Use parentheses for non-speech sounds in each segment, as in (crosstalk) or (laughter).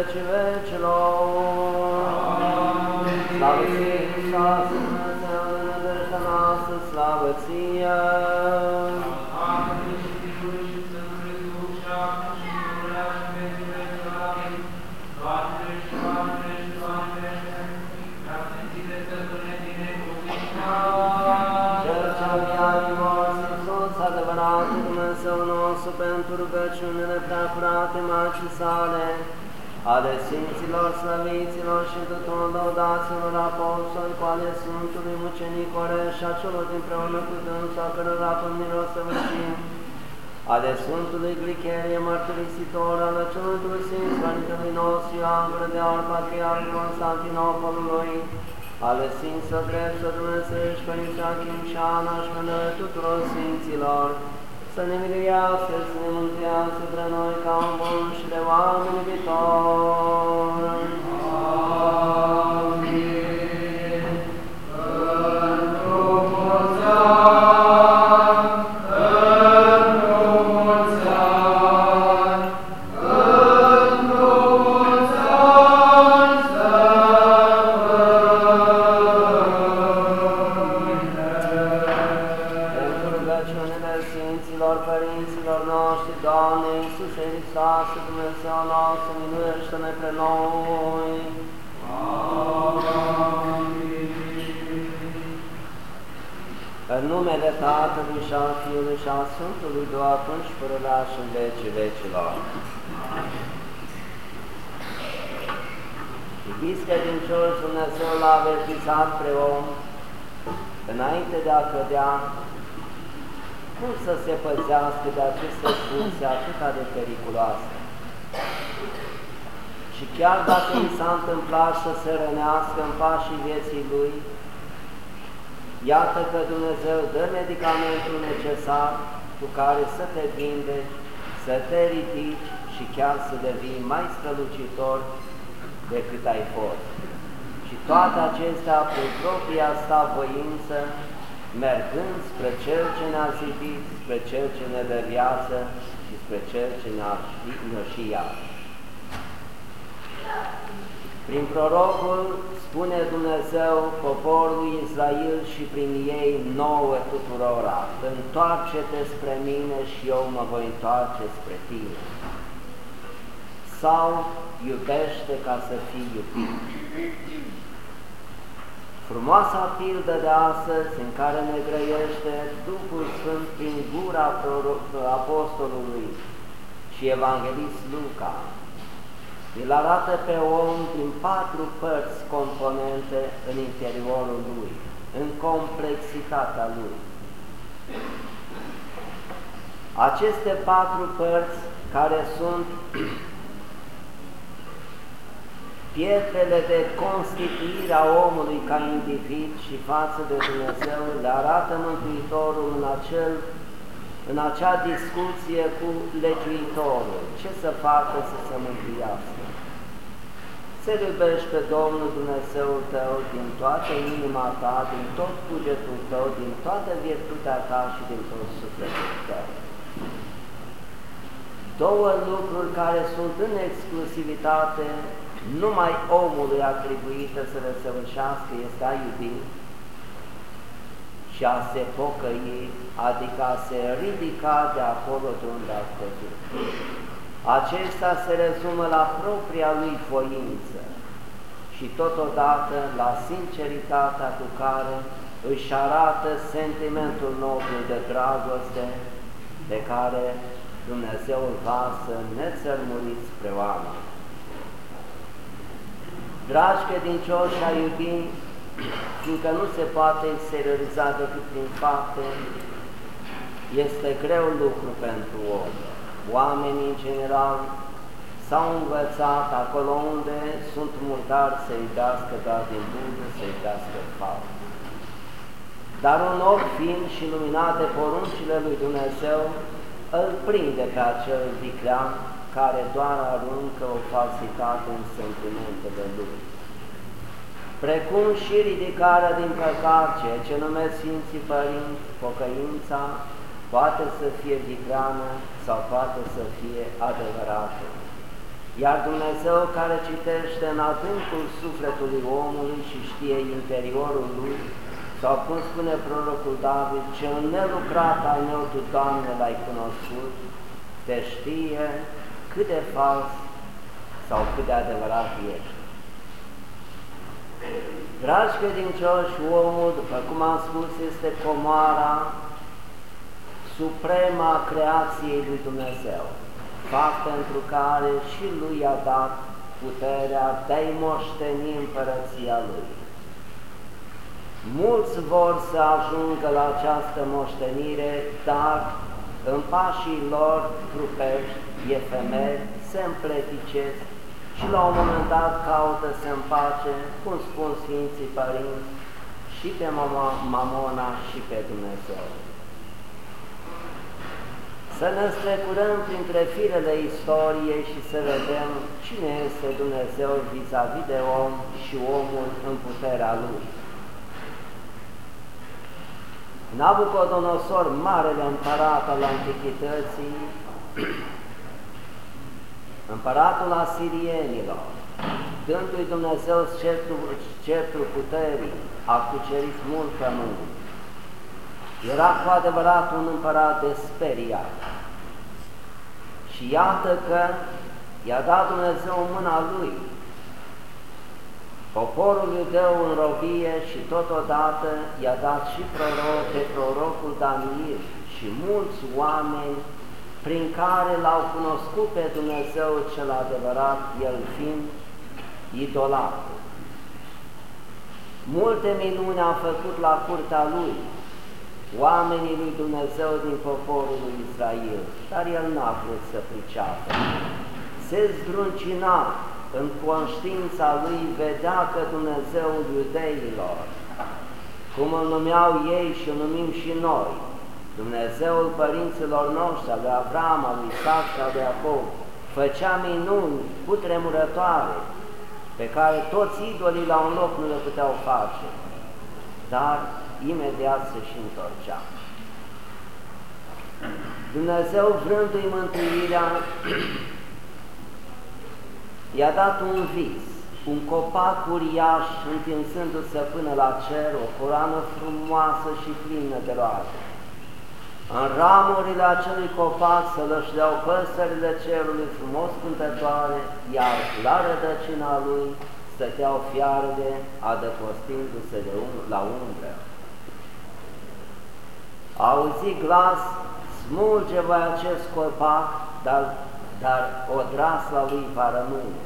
vecii vecilor. Slavă ție, Hristos, Dumnezeu, de nădejdea noastră, slavă ție! Cel ce avea Iisus, Iisus, adevăratul Dumnezeu nostru, pentru rugăciunile prea curate Maicii sale, ale Sfinților, Slăviților și tuturor lăudaților apostoli, cu ale Sfântului Mucenic Oreș și a celor dinpreună cu dânsul, a cărora pămânilor să vârșim, ale Sfântului Glicherie, mărturisitor, ale celor doi Sfinți, Părintelui nostru, Ioan Gură de Aur, Patriarhul Constantinopolului, ale Sfinților Dreptul Dumnezeiești, Părinții Achim și Ana și Mânări tuturor Sfinților, să ne miluiască, să ne Fiului și al Sfântului Duh, acum și până la și în vecii vecilor. Iubiți credincioși, Dumnezeu l-a avertizat pre om înainte de a cădea, cum să se păzească de aceste curse atât de periculoase. Și chiar dacă i s-a întâmplat să se rănească în pașii vieții lui, iată că Dumnezeu dă medicamentul necesar cu care să te vindeci, să te ridici și chiar să devii mai strălucitor decât ai fost. Și toate acestea prin propria sa voință, mergând spre Cel ce ne-a zidit, spre Cel ce ne dă viață și spre Cel ce ne-a și iar. Prin prorocul spune Dumnezeu poporului Israel și prin ei nouă tuturora, întoarce-te spre mine și eu mă voi întoarce spre tine. Sau iubește ca să fii iubit. Frumoasa pildă de astăzi în care ne grăiește Duhul Sfânt prin gura apostolului și evanghelist Luca, îl arată pe om din patru părți componente în interiorul lui, în complexitatea lui. Aceste patru părți care sunt (clears throat) pietrele de constituire a omului ca individ și față de Dumnezeu le arată Mântuitorul în, acel, în acea discuție cu legiuitorul. Ce să facă să se mântuiască? Să iubești pe Domnul Dumnezeul tău din toată inima ta, din tot cugetul tău, din toată virtutea ta și din tot sufletul tău. Două lucruri care sunt în exclusivitate numai omului atribuită să le săvârșească este a iubi și a se pocăi, adică a se ridica de acolo de unde a căzut. Acesta se rezumă la propria lui voință și totodată la sinceritatea cu care își arată sentimentul nostru de dragoste pe care Dumnezeu îl vasă nețărmurit spre oameni. Dragi credincioși, a iubi, fiindcă nu se poate exterioriza decât prin fapte, este greu lucru pentru om. Oamenii, în general, s-au învățat acolo unde sunt murdari să iubească doar din buză, să iubească fapte. Dar un om fiind și luminat de poruncile lui Dumnezeu, îl prinde pe acel viclean care doar aruncă o falsitate în sentimentele lui. Precum și ridicarea din păcat, ceea ce numesc Sfinții Părinți, pocăința, poate să fie vicleană sau poate să fie adevărată. Iar Dumnezeu care citește în adâncul sufletului omului și știe interiorul lui, sau cum spune prorocul David, cel nelucrat al meu, Tu, Doamne, l-ai cunoscut, te știe cât de fals sau cât de adevărat ești. Dragi credincioși, omul, după cum am spus, este comoara suprema creației lui Dumnezeu, fapt pentru care și lui a dat puterea de a-i moșteni împărăția lui. Mulți vor să ajungă la această moștenire, dar în pașii lor trupești, efemeri, se împleticesc și la un moment dat caută să împace, cum spun Sfinții Părinți, și pe Mamona și pe Dumnezeu. Să ne strecurăm printre firele istoriei și să vedem cine este Dumnezeu vis-a-vis -vis de om și omul în puterea Lui. Nabucodonosor, marele împărat al Antichității, împăratul asirienilor, dându-i Dumnezeu sceptrul, puterii, a cucerit mult pământ. Era cu adevărat un împărat de speriat. Și iată că i-a dat Dumnezeu mâna lui. Poporul iudeu în robie și totodată i-a dat și proroc, pe prorocul Daniel și mulți oameni prin care l-au cunoscut pe Dumnezeu cel adevărat, el fiind idolat. Multe minuni a făcut la curtea lui, oamenii lui Dumnezeu din poporul lui Israel, dar el n-a vrut să priceapă. Se zdruncina în conștiința lui, vedea că Dumnezeul iudeilor, cum îl numeau ei și îl numim și noi, Dumnezeul părinților noștri, al lui Avram, al lui Isaac și al lui Iacov, făcea minuni cu tremurătoare, pe care toți idolii la un loc nu le puteau face, dar imediat se și întorcea. Dumnezeu vrându-i mântuirea, i-a dat un vis, un copac uriaș întinsându-se până la cer, o coroană frumoasă și plină de roade. În ramurile acelui copac să lășleau păsările cerului frumos cântătoare, iar la rădăcina lui stăteau fiarele adăpostindu-se de um la umbră. Auzi glas, smulge voi acest copac, dar, dar odrasla lui va rămâne.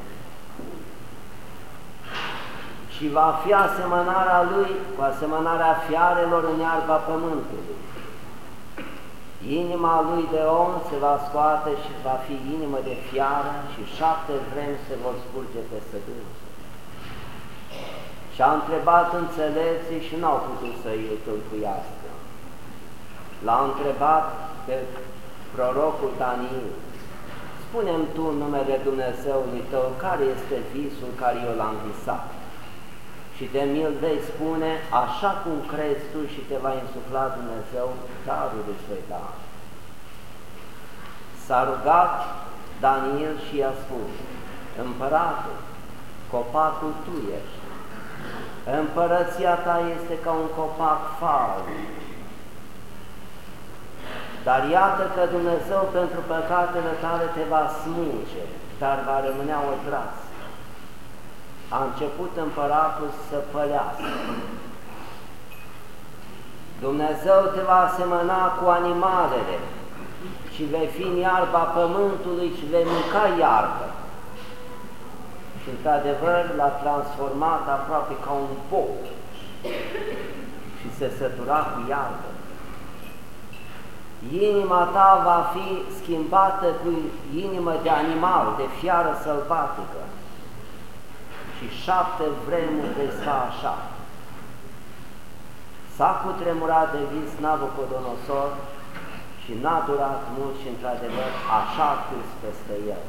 Și va fi asemănarea lui cu asemănarea fiarelor în iarba pământului Inima lui de om se va scoate și va fi inimă de fiară și șapte vremi se vor scurge pe dânsul. Și a întrebat înțelepții și n-au putut să îi tâlcuiască. L-a întrebat pe prorocul Daniel, spune-mi tu numele Dumnezeului tău, care este visul care eu l-am visat? și de mil vei spune, așa cum crezi tu și te va insufla Dumnezeu, darul îți vei da. S-a rugat Daniel și i-a spus, împăratul, copacul tu ești, împărăția ta este ca un copac fals, dar iată că Dumnezeu pentru păcatele tale te va smulge, dar va rămânea o drasă a început împăratul să pălească. Dumnezeu te va asemăna cu animalele și vei fi în iarba pământului și vei mânca iarbă. Și într-adevăr l-a transformat aproape ca un poc și se sătura cu iarbă. Inima ta va fi schimbată cu inimă de animal, de fiară sălbatică și șapte vremuri de sta așa. S-a cutremurat de vis Nabucodonosor și n-a durat mult și într-adevăr așa a peste el.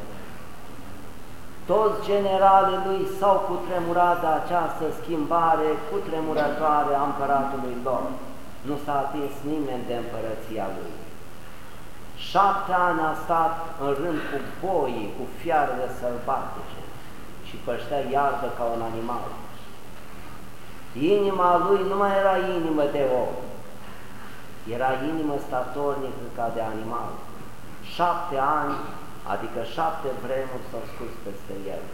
Toți generalii lui s-au cutremurat de această schimbare cutremurătoare a împăratului lor. Nu s-a atins nimeni de împărăția lui. Șapte ani a stat în rând cu boii, cu fiarele sălbatice și păștea iarbă ca un animal. Inima lui nu mai era inimă de om, era inimă statornică ca de animal. Șapte ani, adică șapte vremuri s-au scurs peste el.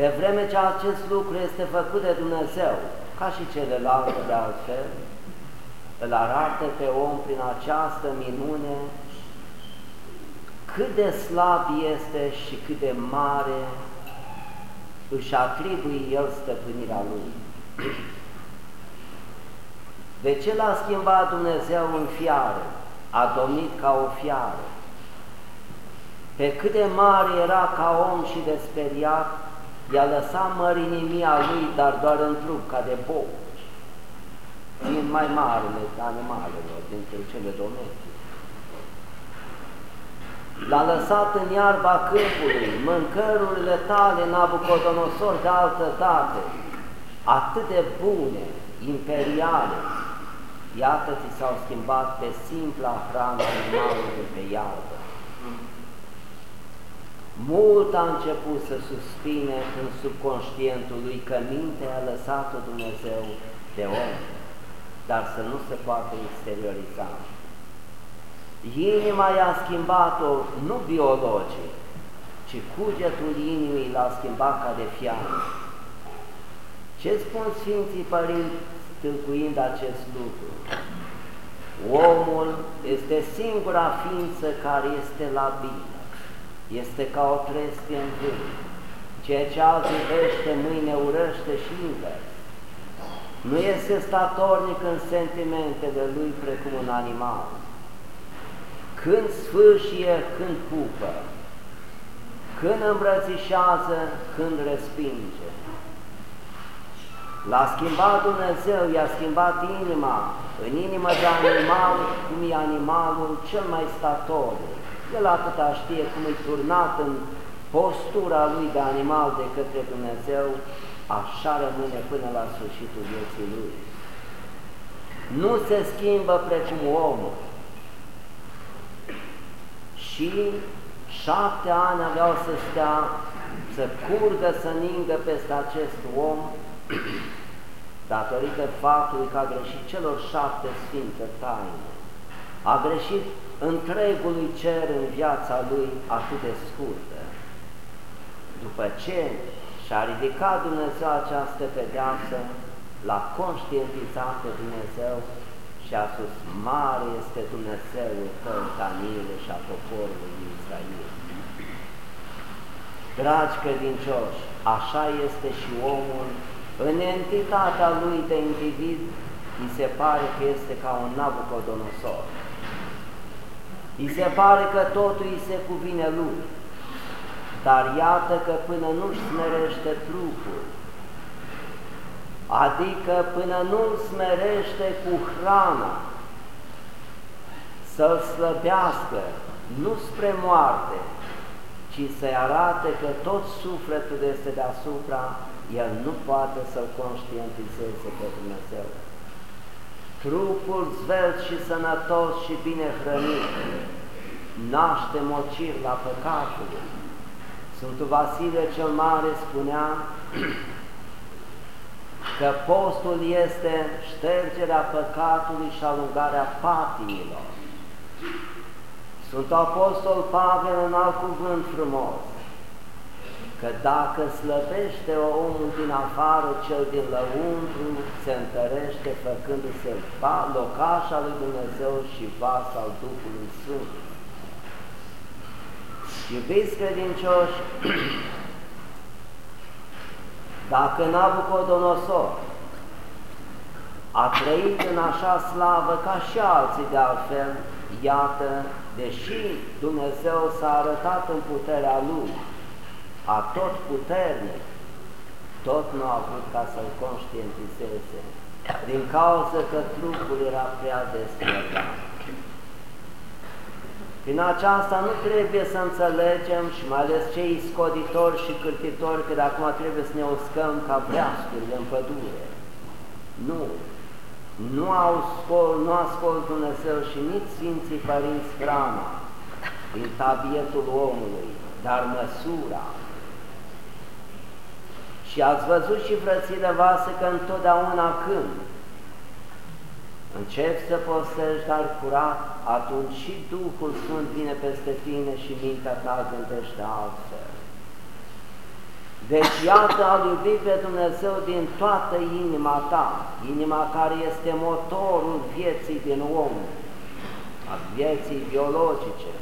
De vreme ce acest lucru este făcut de Dumnezeu, ca și celelalte de altfel, îl arată pe om prin această minune cât de slab este și cât de mare își atribui el stăpânirea lui. De ce l-a schimbat Dumnezeu în fiară? A domnit ca o fiară. Pe cât de mare era ca om și de speriat, i-a lăsat mărinimia lui, dar doar în trup, ca de boc, fiind mai marele animalelor dintre cele domestic. L-a lăsat în iarba câmpului, mâncărurile tale, Nabucodonosor, de altă dată, atât de bune, imperiale, iată ți s-au schimbat pe simpla hrană animalului pe iarbă. Mult a început să suspine în subconștientul lui că mintea a lăsat-o Dumnezeu de om, dar să nu se poată exterioriza. Inima i-a schimbat-o nu biologic, ci cugetul inimii l-a schimbat ca de fiară. Ce spun Sfinții Părinți stâlcuind acest lucru? Omul este singura ființă care este la bine este ca o trestie în vânt. Ceea ce azi iubește, mâine urăște și invers. Nu este statornic în sentimentele lui precum un animal. Când sfârșie, când pupă, când îmbrățișează, când respinge. L-a schimbat Dumnezeu, i-a schimbat inima, în inimă de animal, cum e animalul cel mai statornic el atâta știe cum e turnat în postura lui de animal de către Dumnezeu, așa rămâne până la sfârșitul vieții lui. Nu se schimbă precum omul. Și șapte ani aveau să stea, să curgă, să ningă peste acest om, datorită faptului că a greșit celor șapte sfinte taine. A greșit întregului cer în viața lui atât de scurtă. După ce și-a ridicat Dumnezeu această pedeapsă, l-a conștientizat pe Dumnezeu și a spus, mare este Dumnezeul tău, Daniele și a poporului Israel. Dragi credincioși, așa este și omul, în entitatea lui de individ, îi se pare că este ca un Nabucodonosor. Îi se pare că totul îi se cuvine lui, dar iată că până nu-și smerește trupul, adică până nu-l smerește cu hrana, să-l slăbească, nu spre moarte, ci să-i arate că tot sufletul este deasupra, el nu poate să-l conștientizeze pe Dumnezeu trupul zvelt și sănătos și bine hrănit, naște mocir la păcatul. Sfântul Vasile cel Mare spunea că postul este ștergerea păcatului și alungarea patiilor. Sfântul Apostol Pavel în alt cuvânt frumos, că dacă slăbește omul din afară, cel din lăuntru se întărește făcându-se locașa lui Dumnezeu și vas al Duhului Sfânt. Iubiți credincioși, dacă Nabucodonosor a trăit în așa slavă ca și alții de altfel, iată, deși Dumnezeu s-a arătat în puterea Lui, a tot puternic, tot nu a vrut ca să-l conștientizeze, din cauza că trupul era prea destrădat. Prin aceasta nu trebuie să înțelegem și mai ales cei scoditori și cârtitori că de acum trebuie să ne uscăm ca vreascurile în pădure. Nu! nu, au scol, nu ascult Dumnezeu și nici Sfinții Părinți hrana din tabietul omului, dar măsura. Și ați văzut și frățile voastre că întotdeauna când începi să postești, dar curat, atunci și Duhul Sfânt vine peste tine și mintea ta gândește altfel. Deci iată a iubi pe Dumnezeu din toată inima ta, inima care este motorul vieții din om, a vieții biologice.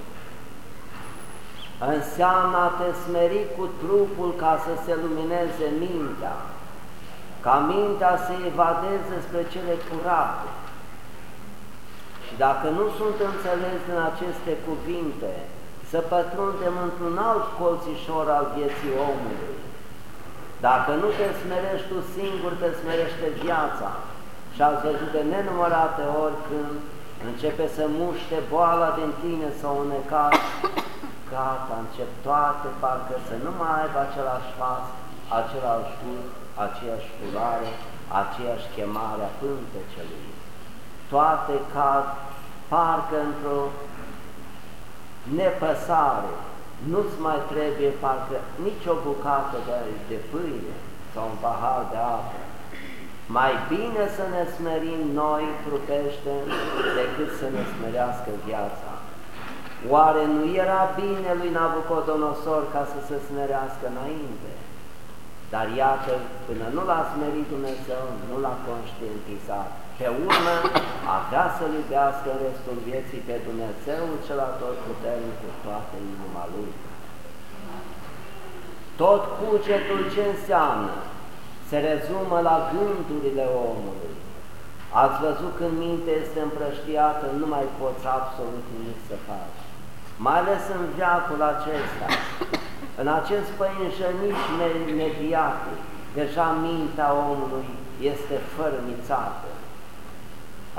Înseamnă a te smeri cu trupul ca să se lumineze mintea, ca mintea să evadeze spre cele curate. Și dacă nu sunt înțeles din aceste cuvinte, să pătrundem într-un alt colțișor al vieții omului, dacă nu te smerești tu singur, te smerește viața. Și ați văzut de nenumărate ori când începe să muște boala din tine sau unecat, gata, încep toate, parcă să nu mai aibă același fas, același gust, aceeași culoare, aceeași chemare a pântecelui. Toate cad, parcă într-o nepăsare, nu-ți mai trebuie parcă nici o bucată de, de pâine sau un pahar de apă. Mai bine să ne smerim noi trupește decât să ne smerească viața. Oare nu era bine lui Nabucodonosor ca să se smerească înainte? Dar iată, până nu l-a smerit Dumnezeu, nu l-a conștientizat. Pe urmă, avea să-L iubească în restul vieții pe Dumnezeu, cel tot puternic cu toată inima Lui. Tot cugetul ce înseamnă? Se rezumă la gândurile omului. Ați văzut când mintea este împrăștiată, nu mai poți absolut nimic să faci. Mai ales în viacul acesta, în acest păinjăniș mediatic, deja mintea omului este fărâmițată.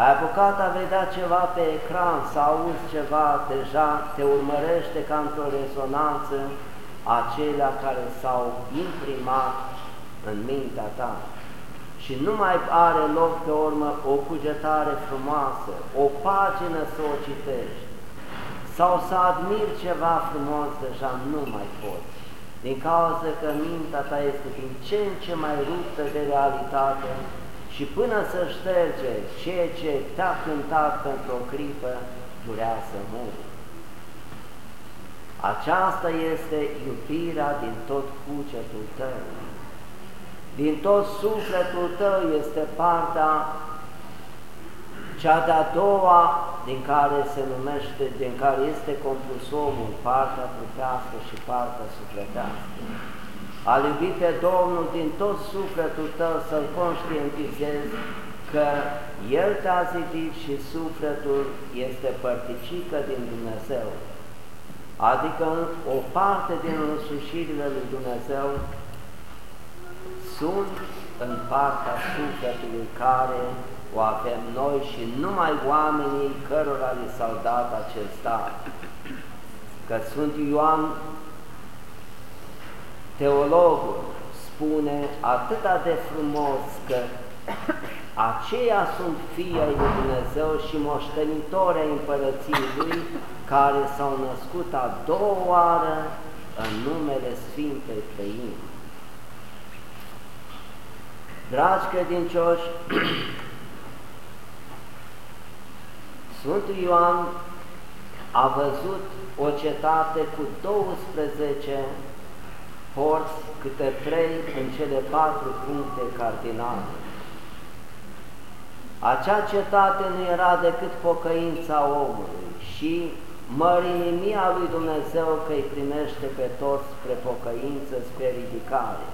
Ai apucat a vedea ceva pe ecran, să auzi ceva, deja te urmărește ca într-o rezonanță acelea care s-au imprimat în mintea ta. Și nu mai are loc pe urmă o cugetare frumoasă, o pagină să o citești, sau să admiri ceva frumos, deja nu mai poți. Din cauza că mintea ta este din ce în ce mai ruptă de realitate și până să șterge ceea ce te-a cântat pentru o clipă, durează mult. Aceasta este iubirea din tot cugetul tău. Din tot sufletul tău este partea cea de-a doua din care se numește, din care este compus omul, partea trupească și partea sufletească. A iubi pe Domnul din tot sufletul tău să-L conștientizezi că El te-a zidit și sufletul este părticică din Dumnezeu. Adică o parte din însușirile lui Dumnezeu sunt în partea sufletului care o avem noi și numai oamenii cărora li s-au dat acest dar. Că sunt Ioan, teologul, spune atât de frumos că aceia sunt fii ai lui Dumnezeu și moștenitori ai împărăției Lui, care s-au născut a doua oară în numele Sfintei Trăimi. Dragi credincioși, (clears throat) Sfântul Ioan a văzut o cetate cu 12 porți, câte trei în cele patru puncte cardinale. Acea cetate nu era decât pocăința omului și mărinimia lui Dumnezeu că îi primește pe toți spre pocăință, spre ridicare.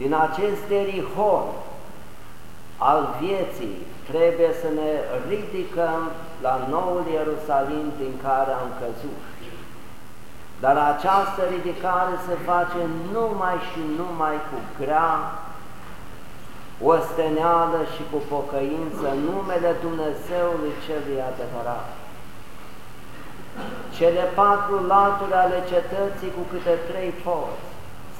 Din acest erihon al vieții trebuie să ne ridicăm la noul Ierusalim din care am căzut. Dar această ridicare se face numai și numai cu grea, osteneală și cu pocăință numele Dumnezeului Celui adevărat. Cele patru laturi ale cetății cu câte trei porți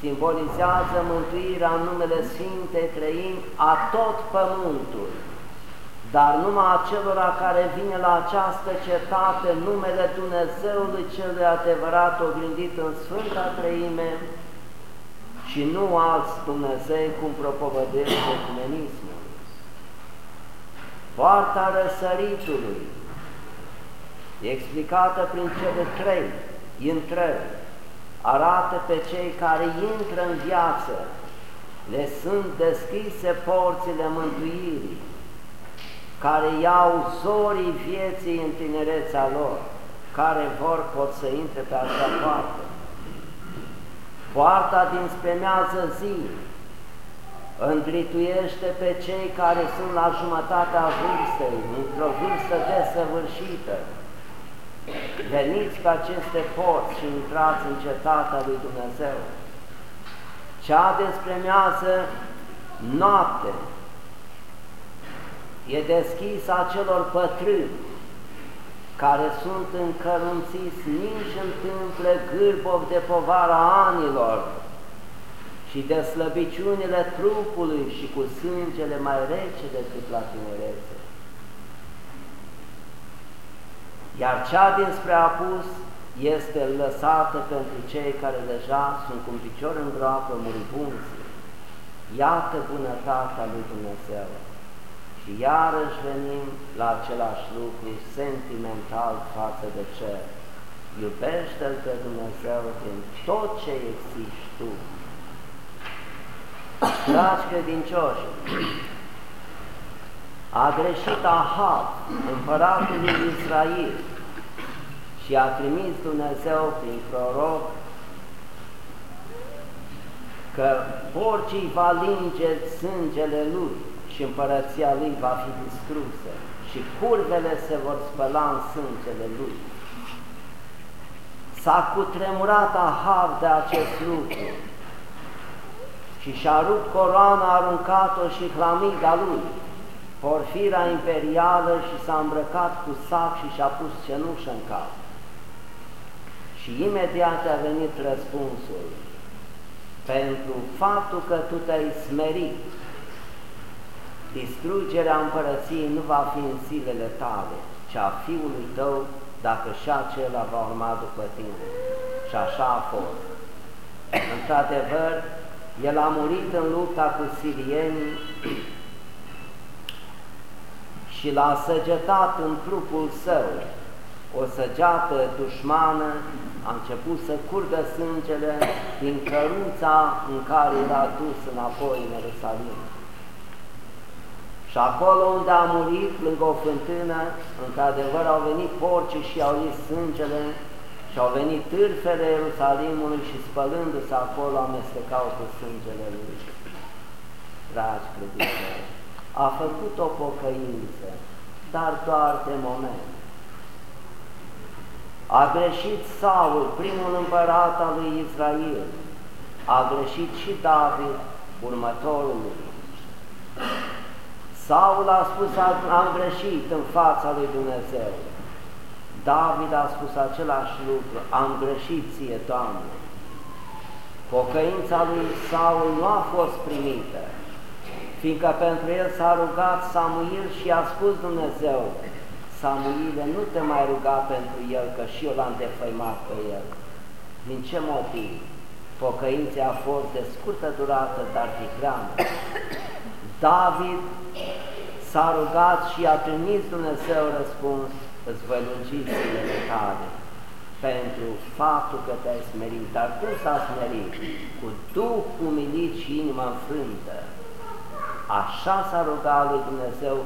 simbolizează mântuirea în numele Sfintei Trăim a tot pământul, dar numai acelora care vine la această cetate numele Dumnezeului cel adevărat oglindit în Sfânta Treime și nu alți Dumnezei cum propovădește ecumenismul. Poarta răsăritului explicată prin cele trei intrări, arată pe cei care intră în viață, le sunt deschise porțile mântuirii, care iau zorii vieții în tinerețea lor, care vor pot să intre pe acea poartă. Poarta din spemează zi îndrituiește pe cei care sunt la jumătatea vârstei, într-o vârstă desăvârșită. Veniți pe aceste porți și intrați în cetatea lui Dumnezeu. Cea despremează noapte, e deschis acelor pătrâni care sunt încărunțiți nici în tâmple gârbov de povara anilor și de slăbiciunile trupului și cu sângele mai rece decât la tinerețe. Iar cea dinspre apus este lăsată pentru cei care deja sunt cu un picior în groapă muribunzi. Iată bunătatea lui Dumnezeu. Și iarăși venim la același lucru sentimental față de cer. Iubește-L pe Dumnezeu din tot ce existi tu. Dragi credincioși, a greșit Ahab, împăratul lui Israel, și a trimis Dumnezeu prin proroc că porcii va linge sângele lui și împărăția lui va fi distrusă și curvele se vor spăla în sângele lui. S-a cutremurat Ahab de acest lucru și și-a rupt coroana, aruncat-o și hlamida lui, porfira imperială și s-a îmbrăcat cu sac și și-a pus cenușă în cap. Și imediat a venit răspunsul, pentru faptul că tu te-ai smerit Distrugerea împărăției nu va fi în zilele tale, ci a fiului tău, dacă și acela va urma după tine. Și așa a fost. Într-adevăr, el a murit în lupta cu sirienii (clears throat) și l-a săgetat în trupul său. O săgeată dușmană a început să curgă sângele din căruța în care era dus înapoi în Ierusalim. Și acolo unde a murit, lângă o fântână, într-adevăr au venit porci și au lis sângele și au venit târfele Ierusalimului și spălându-se acolo amestecau cu sângele lui. Dragi credincioși, a făcut o pocăință, dar doar de moment. A greșit Saul, primul împărat al lui Israel, a greșit și David, următorul lui. Saul a spus, am greșit în fața lui Dumnezeu. David a spus același lucru, am greșit ție, Doamne. Pocăința lui Saul nu a fost primită, fiindcă pentru el s-a rugat Samuel și a spus Dumnezeu, Samuile, nu te mai ruga pentru el, că și eu l-am defăimat pe el. Din ce motiv? Pocăința a fost de scurtă durată, dar vigrană. David s-a rugat și a trimis Dumnezeu răspuns, îți voi lungi zilele tale pentru faptul că te-ai smerit. Dar cum s-a smerit? Cu Duh umilit și inima înfrântă. Așa s-a rugat lui Dumnezeu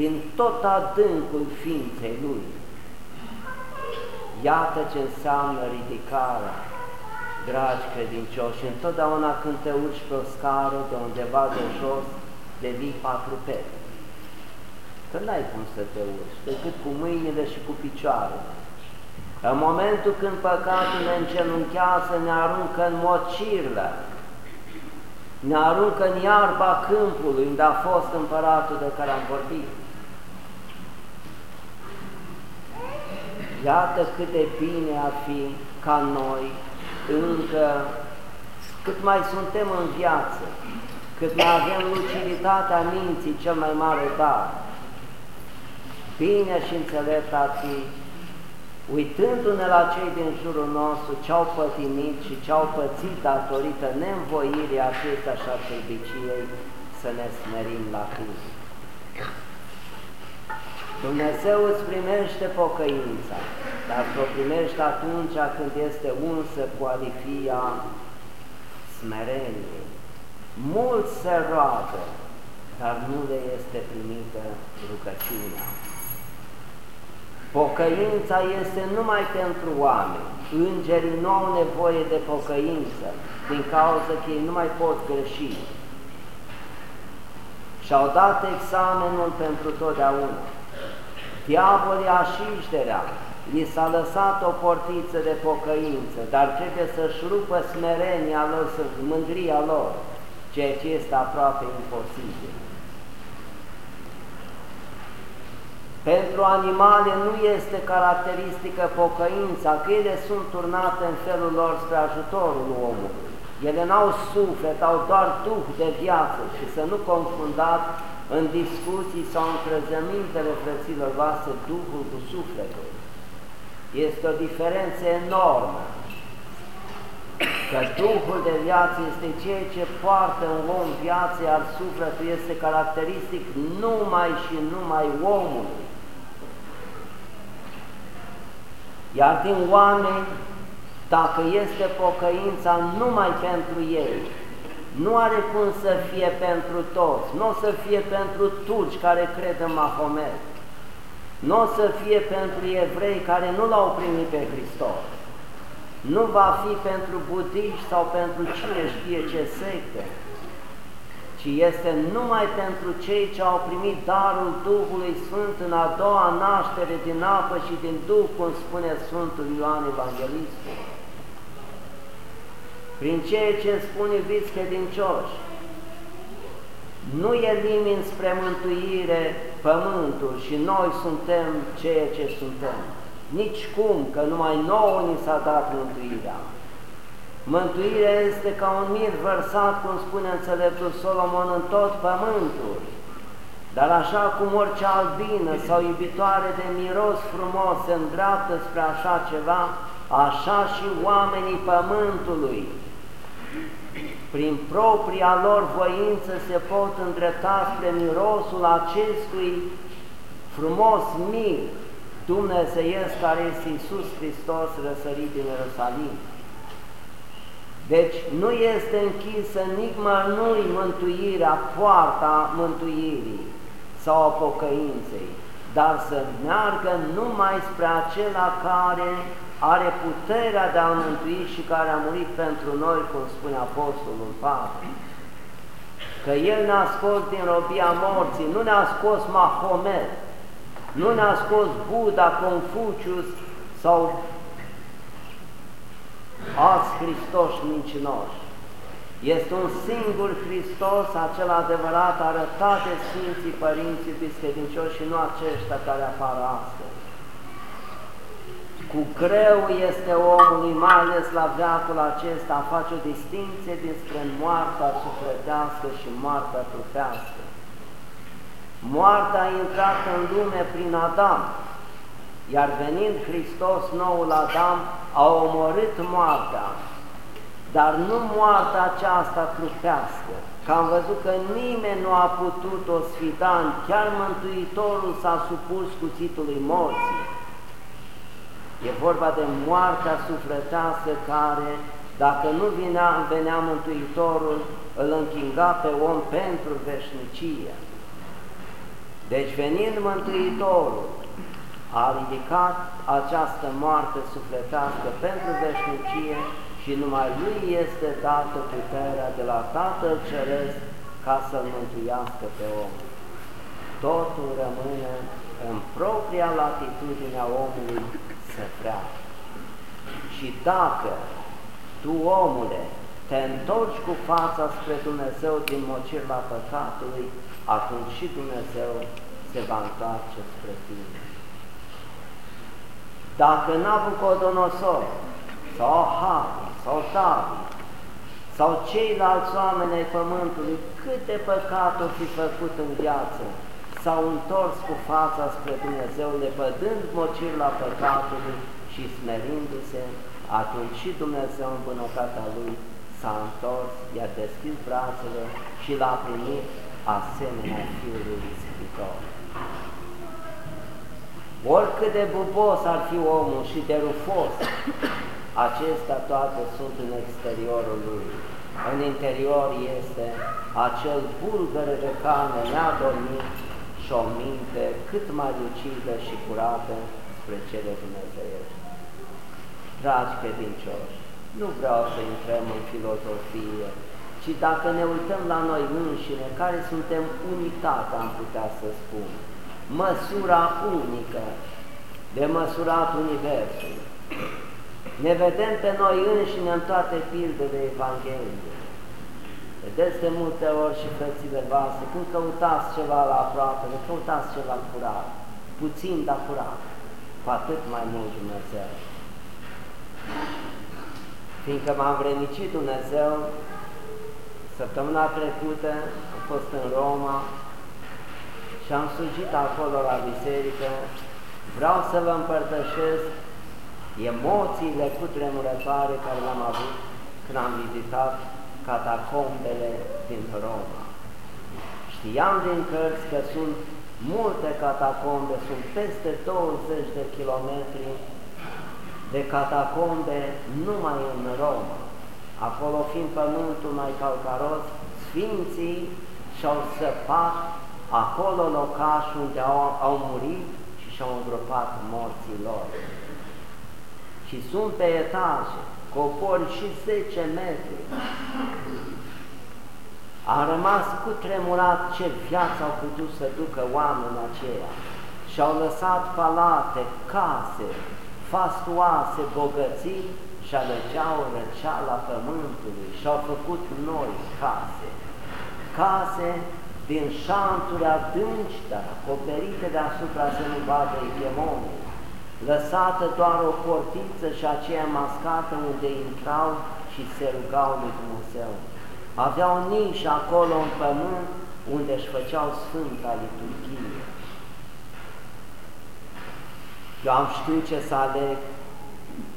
din tot adâncul ființei Lui. Iată ce înseamnă ridicarea, dragi credincioși, întotdeauna când te urci pe o scară de undeva de jos, devii patru pete. Că n-ai cum să te urci, decât cu mâinile și cu picioarele. În momentul când păcatul ne încenunchează, ne aruncă în mocirlă, ne aruncă în iarba câmpului, unde a fost împăratul de care am vorbit. Iată cât de bine ar fi ca noi, încă, cât mai suntem în viață, cât mai avem luciditatea minții cel mai mare dar, bine și înțelept ar fi, uitându-ne la cei din jurul nostru, ce-au pătimit și ce-au pățit datorită neînvoirii acestea și a sărbiciei, să ne smerim la Hristos. Dumnezeu îți primește pocăința, dar o primește atunci când este unsă cu arifia smereniei. Mulți se roagă, dar nu le este primită rugăciunea. Pocăința este numai pentru oameni. Îngerii nu au nevoie de pocăință, din cauza că ei nu mai pot greși. Și-au dat examenul pentru totdeauna. Diavolii așișterea, li s-a lăsat o portiță de pocăință, dar trebuie să-și rupă smerenia lor, să mândria lor, ceea ce este aproape imposibil. Pentru animale nu este caracteristică pocăința, că ele sunt turnate în felul lor spre ajutorul omului. Ele n-au suflet, au doar duh de viață și să nu confundați în discuții sau în crezămintele frăților voastre Duhul cu sufletul. Este o diferență enormă. Că Duhul de viață este ceea ce poartă în om viață, iar sufletul este caracteristic numai și numai omului. Iar din oameni, dacă este pocăința numai pentru ei, nu are cum să fie pentru toți, nu o să fie pentru turci care cred în Mahomet, nu o să fie pentru evrei care nu l-au primit pe Hristos, nu va fi pentru budiști sau pentru cine știe ce secte, ci este numai pentru cei ce au primit darul Duhului Sfânt în a doua naștere din apă și din Duh, cum spune Sfântul Ioan Evanghelistul prin ceea ce spune viți credincioși. Nu e nimeni spre mântuire pământul și noi suntem ceea ce suntem. Nici cum, că numai nouă ni s-a dat mântuirea. Mântuirea este ca un mir vărsat, cum spune înțeleptul Solomon, în tot pământul. Dar așa cum orice albină sau iubitoare de miros frumos se îndreaptă spre așa ceva, așa și oamenii pământului prin propria lor voință se pot îndrepta spre mirosul acestui frumos mir dumnezeiesc care este Iisus Hristos răsărit din Ierusalim. Deci nu este închisă nimănui mântuirea, poarta mântuirii sau a pocăinței, dar să meargă numai spre acela care are puterea de a mântui și care a murit pentru noi, cum spune Apostolul Pavel. Că El ne-a scos din robia morții, nu ne-a scos Mahomet, nu ne-a scos Buddha, Confucius sau alți Hristoși mincinoși. Este un singur Hristos, acel adevărat arătat de Sfinții Părinții Biscredincioși și nu aceștia care apar astăzi. Cu greu este omului, mai ales la veacul acesta, a face o distinție dinspre moartea sufletească și moartea trupească. Moartea a intrat în lume prin Adam, iar venind Hristos, noul Adam, a omorât moartea, dar nu moartea aceasta trupească, că am văzut că nimeni nu a putut o sfida, chiar Mântuitorul s-a supus cuțitului morții. E vorba de moartea sufletească care, dacă nu vinea, venea Mântuitorul, îl închinga pe om pentru veșnicie. Deci venind Mântuitorul, a ridicat această moarte sufletească pentru veșnicie și numai Lui este dată puterea de la Tatăl Ceresc ca să-L mântuiască pe om. Totul rămâne în propria latitudine a omului să vrea. Și dacă tu, omule, te întorci cu fața spre Dumnezeu din la păcatului, atunci și Dumnezeu se va întoarce spre tine. Dacă Nabucodonosor sau Ahabi sau David sau ceilalți oameni ai pământului, câte păcat au fi făcut în viață, s-au întors cu fața spre Dumnezeu, lepădând mocirla păcatului și smerindu-se, atunci și Dumnezeu în bunătatea Lui s-a întors, i-a deschis brațele și l-a primit asemenea Fiului Ispitor. Oricât de bubos ar fi omul și de rufos, acestea toate sunt în exteriorul lui. În interior este acel bulgăre de carne neadormit și o minte cât mai lucidă și curată spre cele dumnezeiești. Dragi credincioși, nu vreau să intrăm în filozofie, ci dacă ne uităm la noi înșine, care suntem unitatea, am putea să spun, măsura unică de măsurat Universul. Ne vedem pe noi înșine în toate pildele Evangheliei. Vedeți de multe ori și frățile voastre, când căutați ceva la aproape, căutați ceva curat, puțin, dar curat, cu atât mai mult Dumnezeu. Fiindcă m-am vrenicit Dumnezeu, săptămâna trecută am fost în Roma și am slujit acolo la biserică, vreau să vă împărtășesc emoțiile cutremurătoare care le-am avut când am vizitat catacombele din Roma. Știam din cărți că sunt multe catacombe, sunt peste 20 de kilometri de catacombe numai în Roma. Acolo fiind pământul mai calcaros, sfinții și-au săpat acolo locaș unde au, au murit și și-au îngropat morții lor. Și sunt pe etaje, copori și 10 metri. A rămas cu tremurat ce viață au putut să ducă oamenii aceia și au lăsat palate, case, fastoase, bogății și alăgeau răceala pământului și au făcut noi case. Case din șanturi adânci, dar acoperite deasupra să nu vadă demonii, lăsată doar o portiță și aceea mascată unde intrau și se rugau lui Dumnezeu. Aveau niși acolo în pământ unde își făceau Sfânta Liturghie. Eu am știut ce să aleg,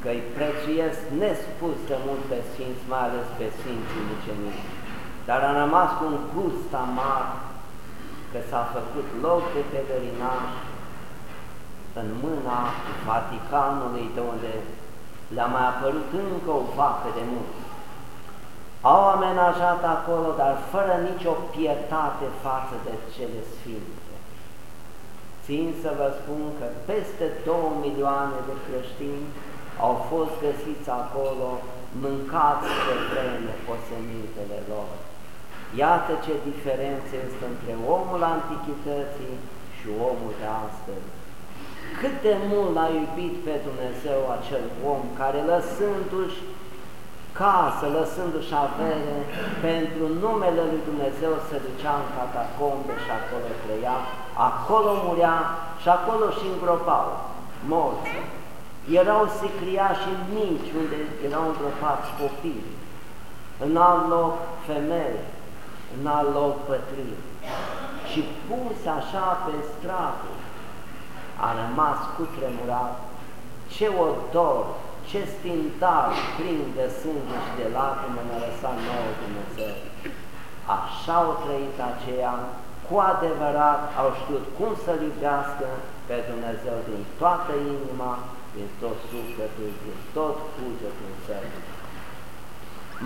că îi prețuiesc nespus de mult pe Sfinți, mai ales pe Sfinții Mucenici, dar am rămas cu un gust amar că s-a făcut loc de pelerinaj în mâna Vaticanului, de unde le-a mai apărut încă o vacă de mult. Au amenajat acolo, dar fără nicio pietate față de cele sfinte. Țin să vă spun că peste două milioane de creștini au fost găsiți acolo, mâncați de vreme posemitele lor. Iată ce diferență este între omul antichității și omul de astăzi. Cât de mult a iubit pe Dumnezeu acel om care lăsându-și casă, lăsându-și avere, pentru numele Lui Dumnezeu se ducea în catacombe și acolo trăia, acolo murea și acolo și îngropau morți. Erau sicriași mici unde erau îngropați copii, în alt loc femei, în alt loc pătrini și pus așa pe straturi a rămas cu tremurat, ce odor, ce stintar plin de sânge și de lacrime ne-a lăsat nouă Dumnezeu. Așa au trăit aceia, cu adevărat au știut cum să-L iubească pe Dumnezeu din toată inima, din tot sufletul, din tot cugetul său.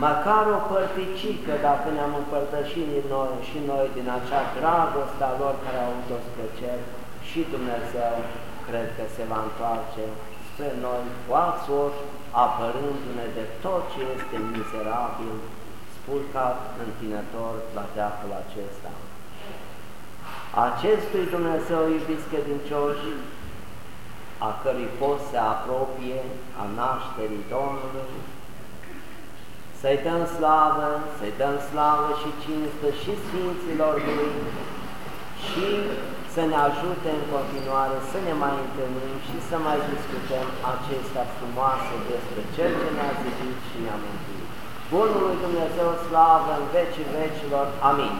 Măcar o părticică, dacă ne-am împărtășit noi și noi din acea dragoste a lor care au avut-o spre cer, și Dumnezeu cred că se va întoarce spre noi cu alți ochi, apărându-ne de tot ce este mizerabil, spurcat întinător la deacul acesta. Acestui Dumnezeu, iubiți credincioși, a cărui post se apropie a nașterii Domnului, să-i dăm slavă, să-i dăm slavă și cinstă și Sfinților Lui și să ne ajute în continuare să ne mai întâlnim și să mai discutăm acestea frumoase despre Cel ce ne-a zidit și ne-a mântuit. Bunul lui Dumnezeu slavă în vecii vecilor. Amin.